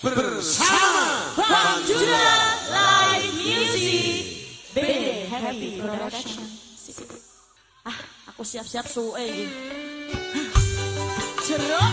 bersama Bang Jura Live Music BD Happy Production. Ah, aku siap-siap suwe. Jeruk,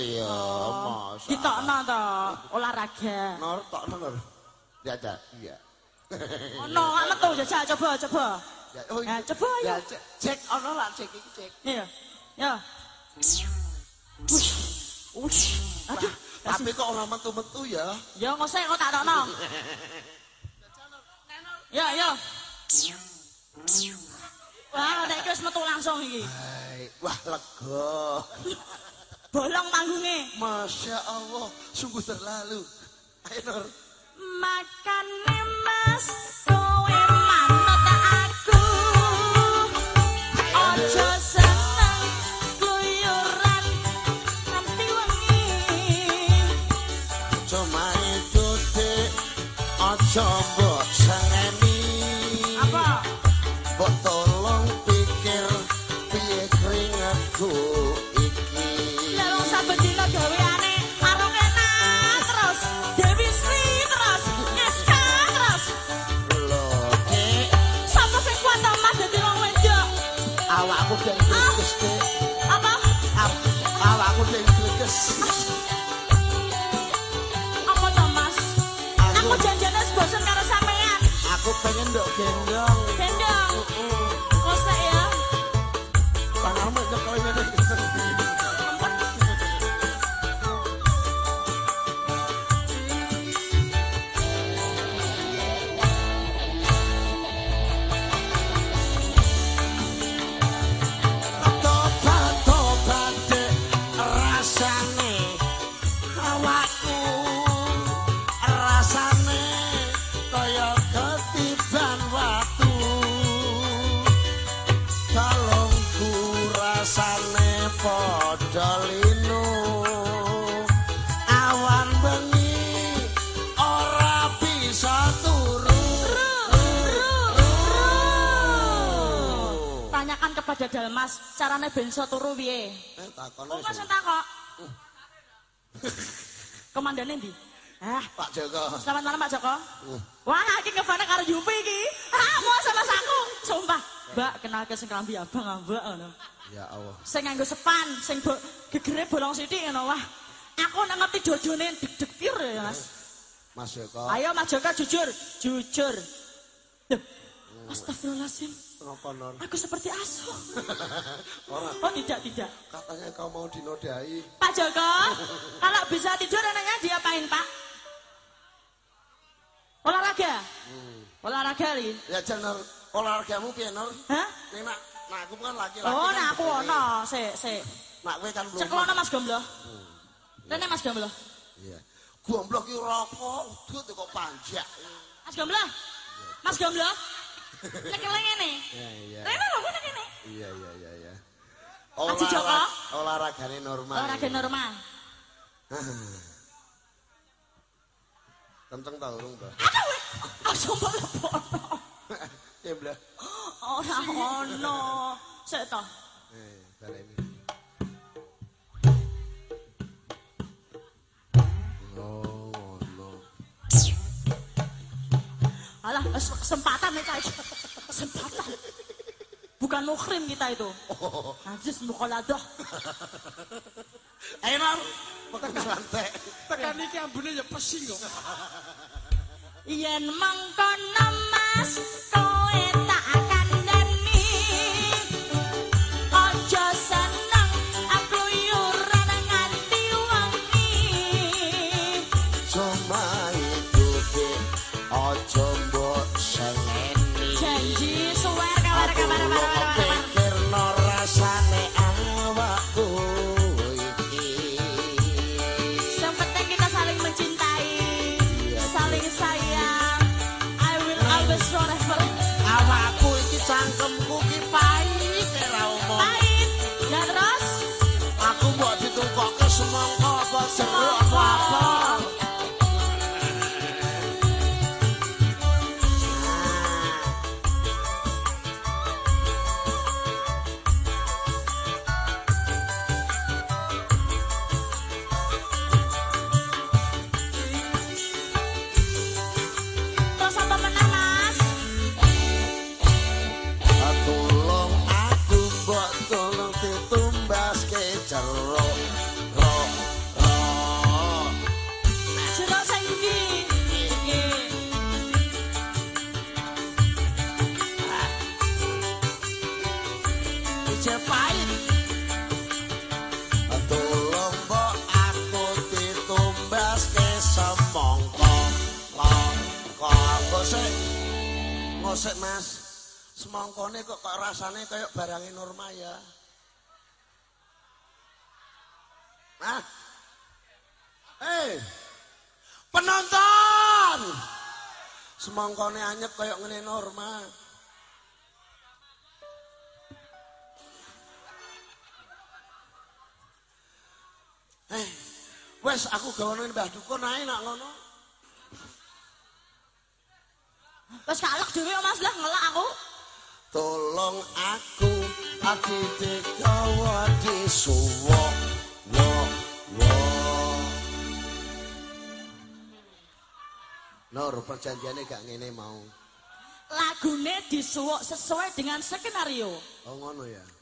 ya, Mas. Ditokno to olahraga. Nor tok nor. Ya, ya, iya. Ono gak metu jajal coba coba. Ya, oh, Ya, coba ayo. Ya, cek, ono lah cek iki cek. Iya. Ya. Wush. Wush. Aduh. Tapi kok ora metu-metu ya? Ya ngosek kok tak tokno. Ya, ya. Wah, nek wis metu langsung iki. Wah lega. Bolong manggunge. Masya Allah, sungguh terlalu. Ayo Nur. Makane Mas Singing duck and down. Bisa turu Tanyakan kepada Dalmas, carane ben iso turu piye? eh Kok sing takok? Komandane ndi? Ah, Pak Joko selamat malam Pak Joko. Wah, iki ngefane karo Yupi iki. Ah, mau sama aku. Sumpah. Mbak, kenal ke sing klambi abang mbak ngono. ya Allah Sing nganggo sepan, sing bo, gegere bolong sithik ngono. Wah, aku nek ngerti dojone deg-deg pir ya, Mas. Mas Joko Ayo Mas Joko jujur, jujur. Loh, Astagfirullahaladzim. kenapa Nur Aku seperti asuh. orang Oh tidak, tidak. katanya kau mau dinodai Pak Joko, kalau bisa tidur enaknya diapain Pak? Olahraga? Olahraga li? ya jangan olahragamu piye Nur Hah? Nek nak nak aku kan laki-laki. Oh, kan nah aku ono, se se. Nak kowe kan belum. Ceklono Mas Gomblo. Rene Mas Gomblo. Iya. Gomblo ki rokok, udut kok panjak. Mas Gomblo. Mas Gomblo. Nek ngene. Iya, iya. Rene lho ngene. Iya, iya, iya, iya. Haji Joko? Olahraga- Olahragane normal. Olahraga normal. Kenceng ta urung, Mbak? Aduh, weh. aja mlebu. Ya, Mbak. Ora ono. Sik to. Eh, baleni. Alah, kesempatan nih guys. Kesempatan. Bukan muhrim kita itu. Najis mukhaladah. Ayo, Mar. Makan santai. Tekan iki ambune ya pesing kok. Yen mangkono Mas, kowe tak Some rock, rock, rock. Ngosek Mas. Semangkane kok kok rasane kayak barangin Norma ya. Hah? Eh. Penonton. Semangkane anyep kayak ngene Norma. Eh, wes aku gawane Mbah Dukun ae nak ngono. Wes kalek dhewe Mas lah ngelak aku. Tolong aku ati dikawa disuwo. Wo wo. Nur perjanjiannya gak ngene mau. Lagune disuwuk sesuai dengan skenario. Oh ngono ya.